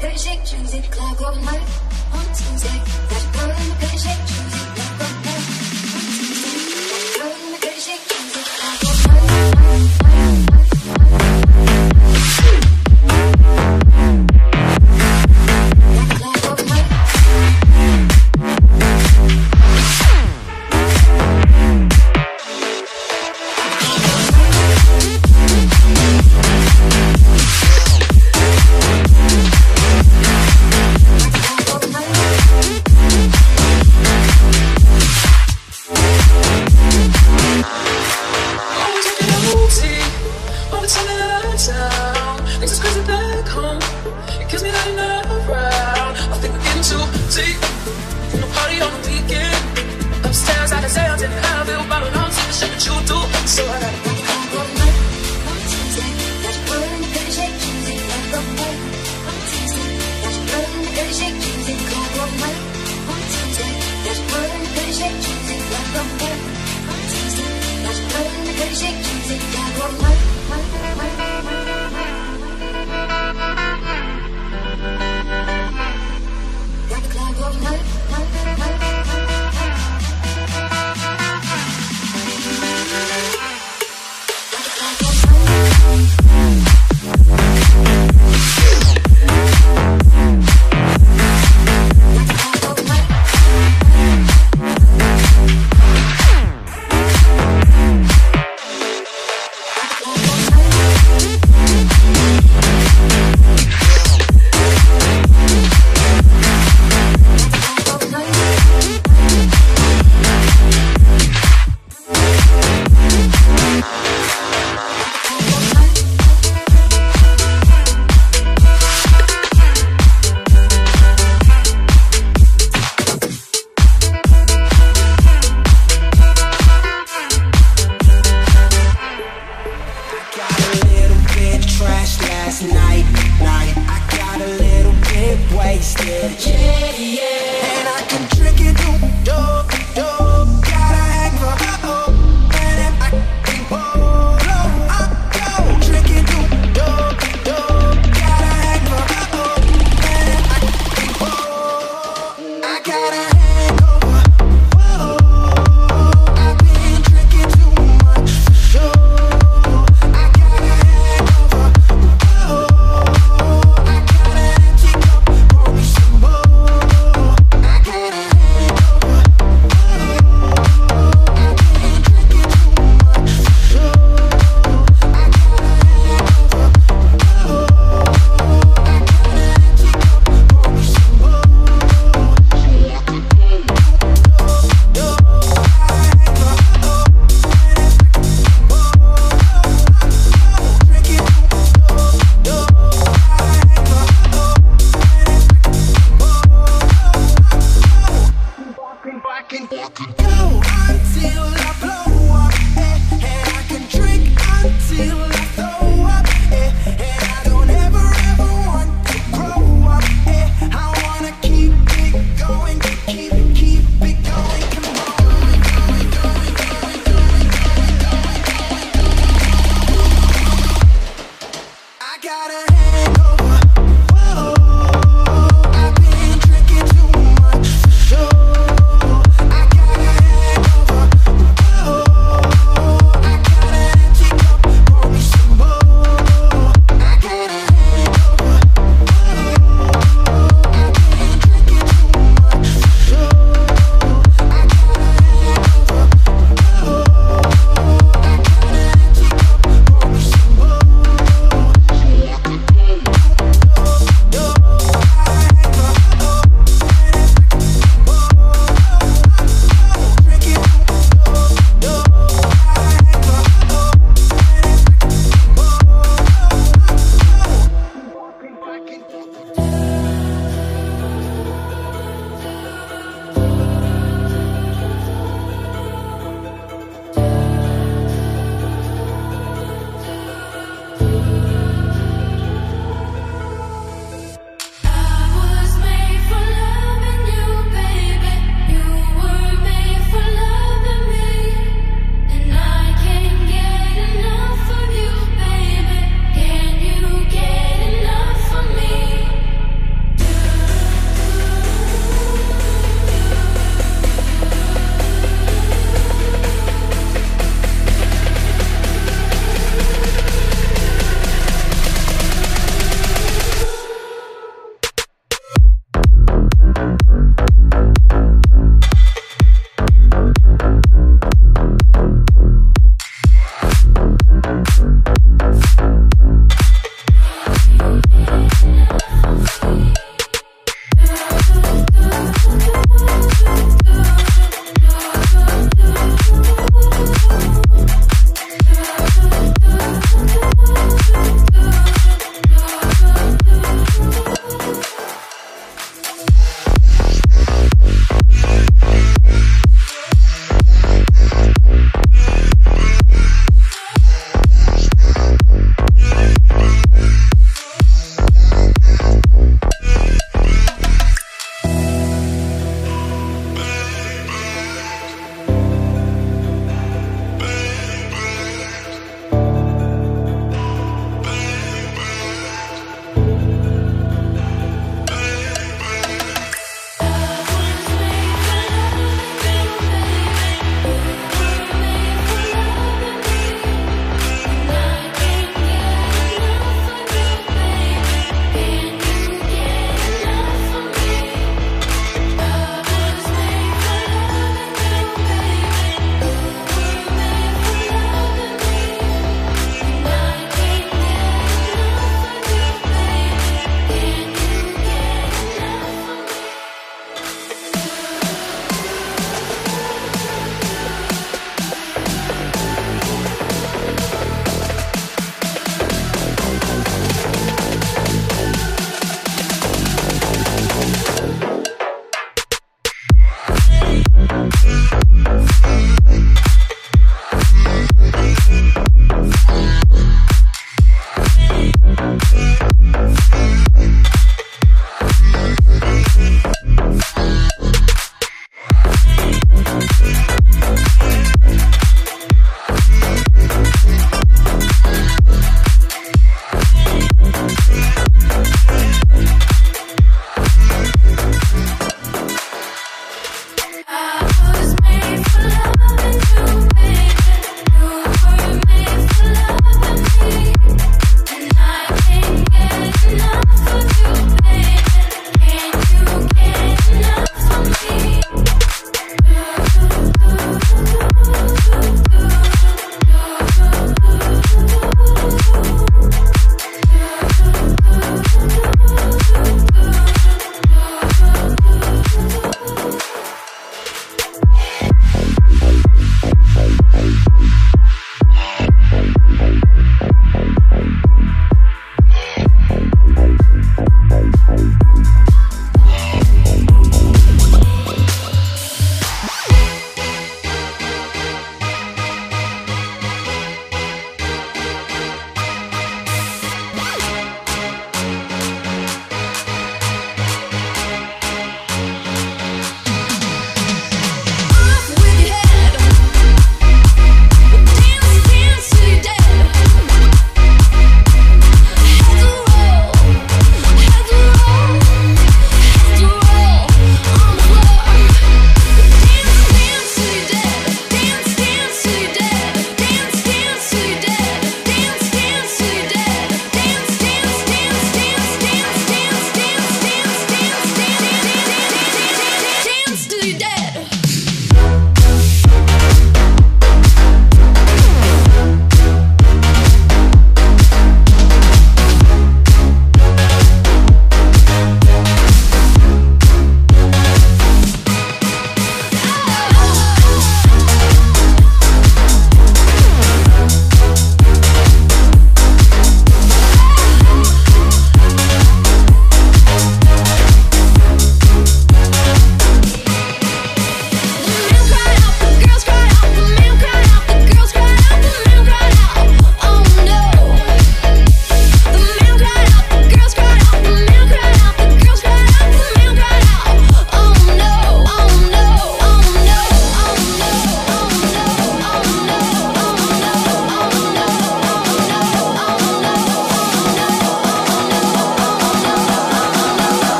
Projections, it clock on my on Tuesday. Verecek kimse gel orman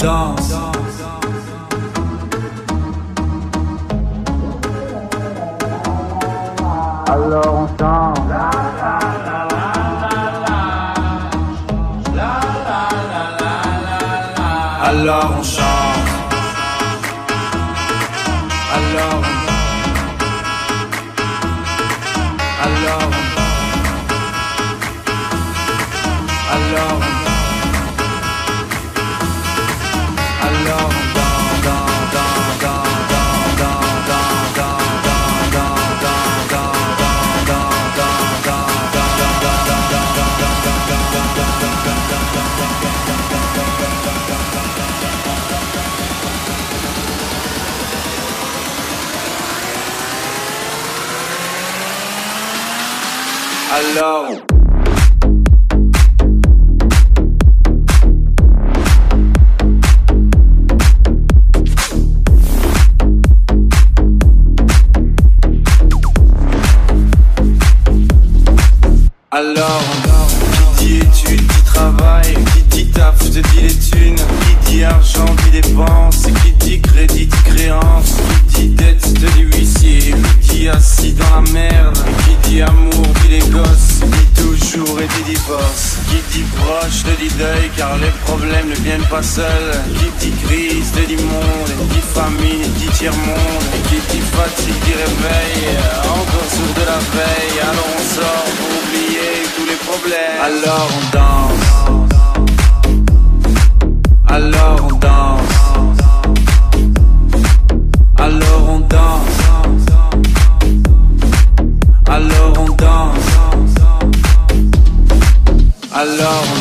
chance. Hello. Pas seuls, qui dit crise, te dit monde, qui famine, dit tiers-monde, qui dit fatigue, dit réveil, encore sourd de la veille, alors on sort pour oublier tous les problèmes, alors on danse. Alors on danse. Alors on danse. Alors on danse. Alors on danse.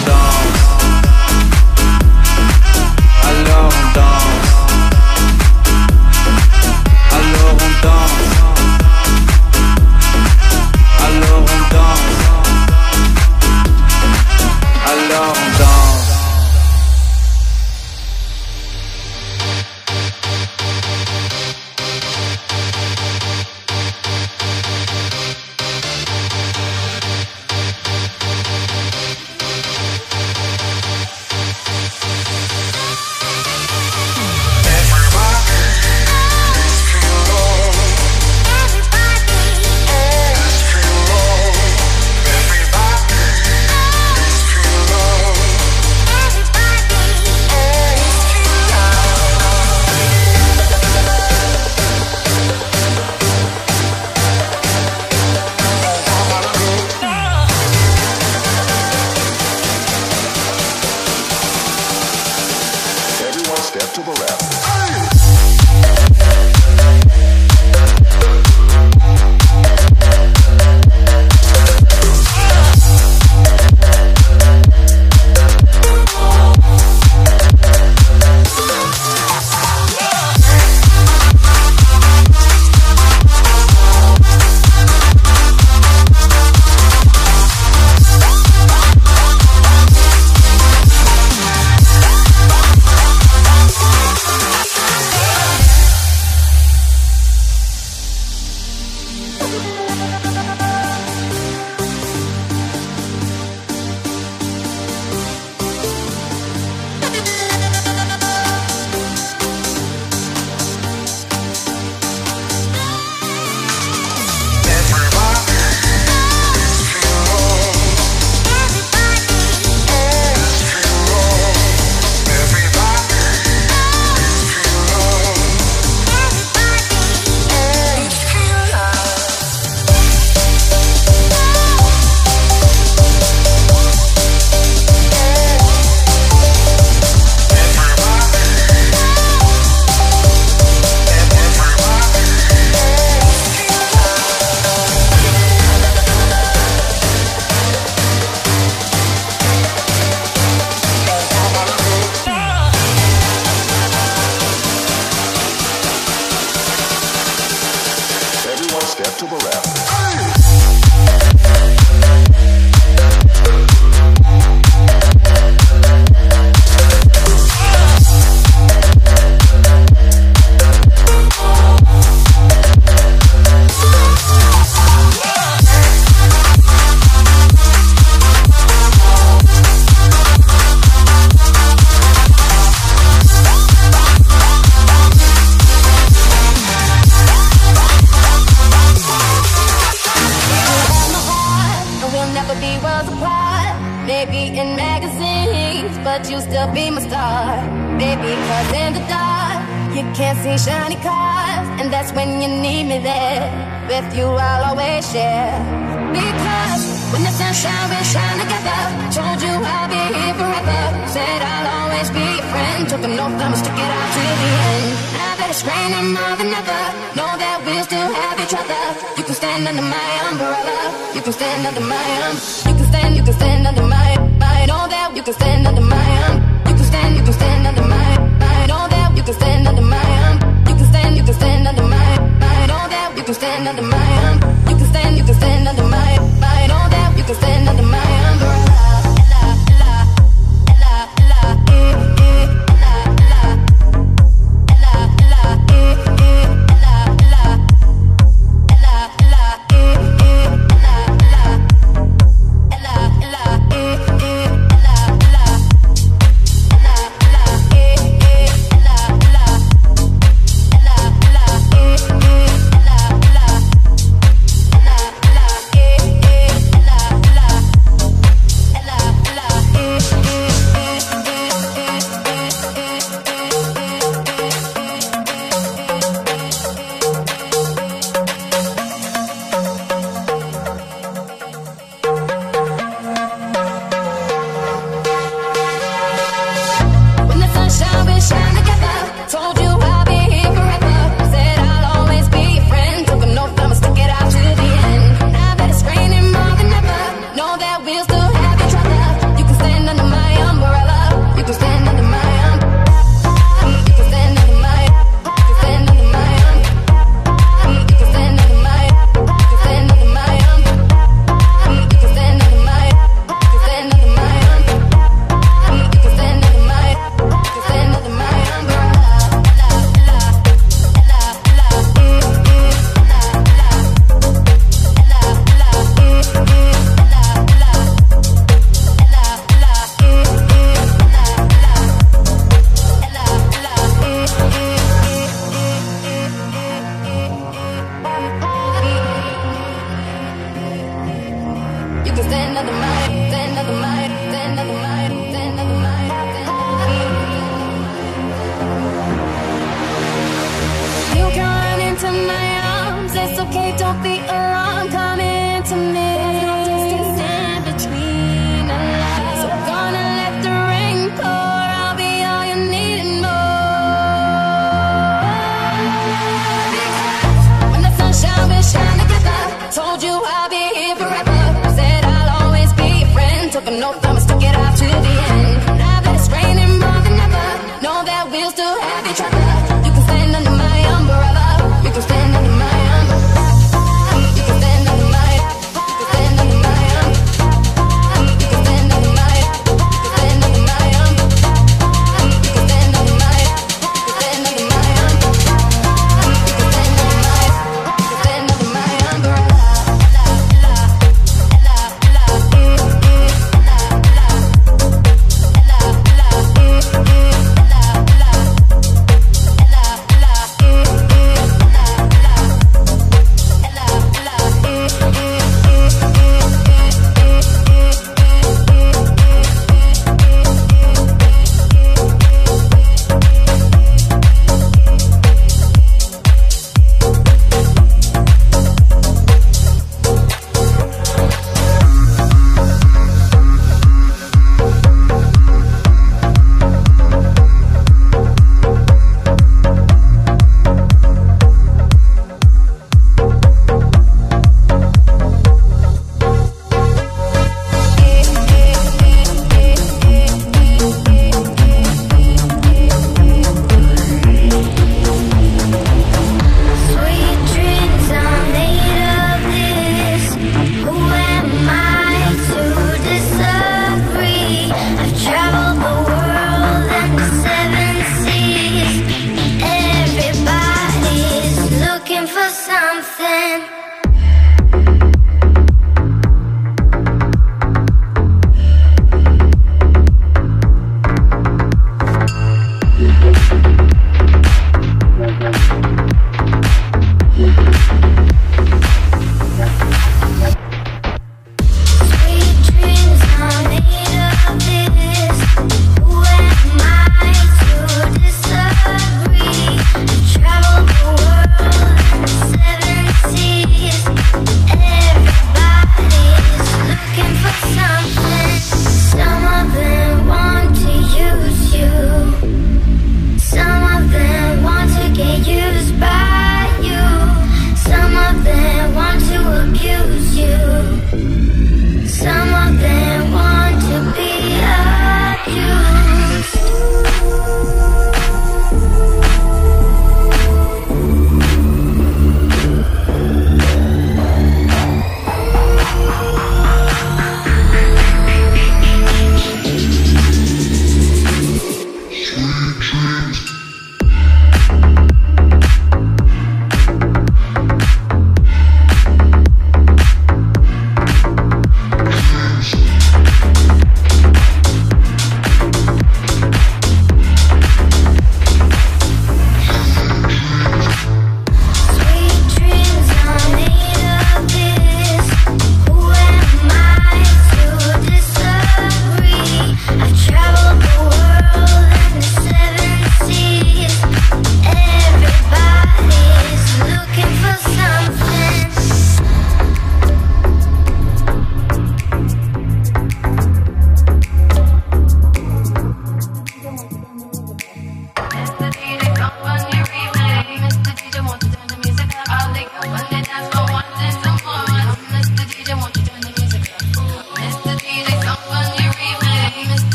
You can stand under my um. You can stand, you can stand under my. I know that you can stand under my um. You can stand, you can stand under my. I know that you can stand under my um. You can stand, you can stand under my. I know that you can stand under my um. You can stand, you can stand under my. I know that you can stand under my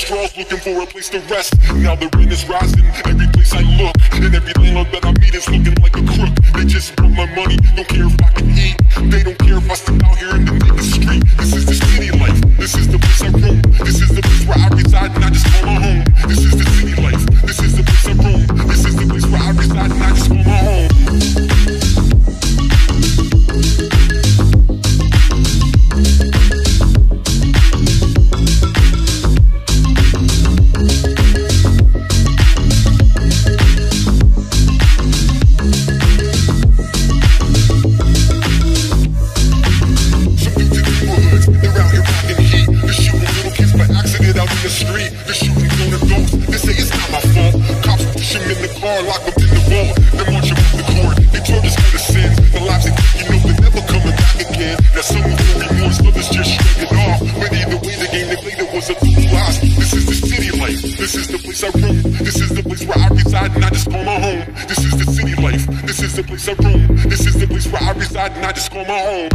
straws looking for a place to rest. Now the rain is rising. Every place I look And every landlord that I meet is looking like a crook. They just want my money, don't care if I can eat. They don't this on.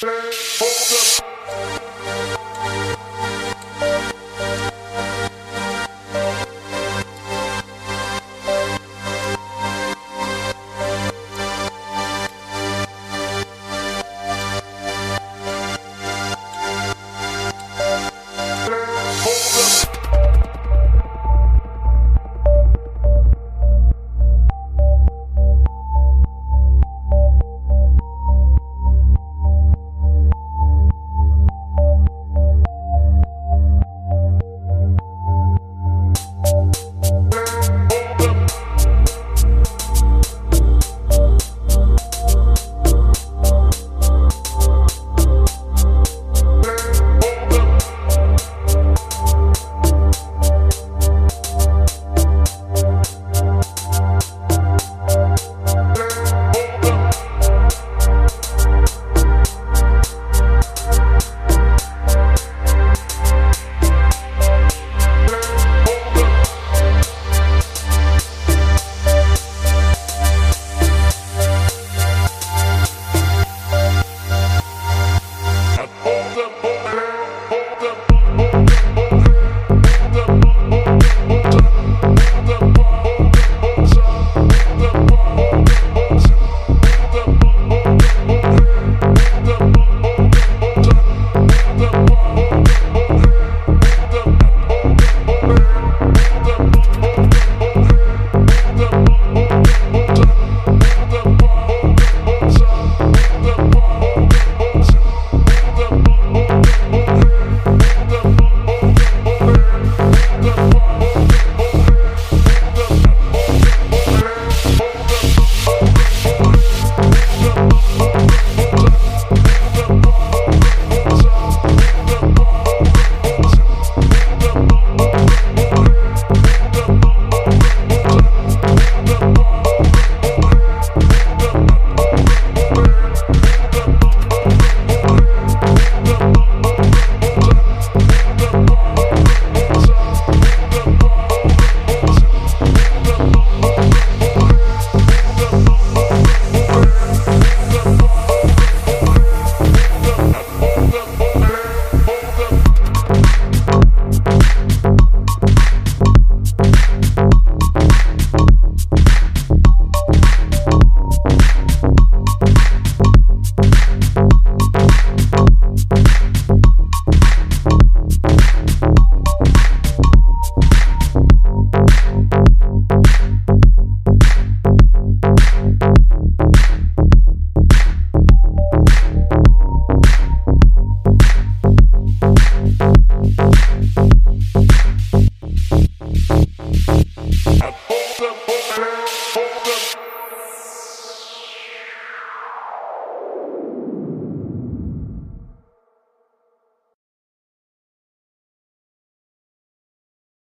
Bye.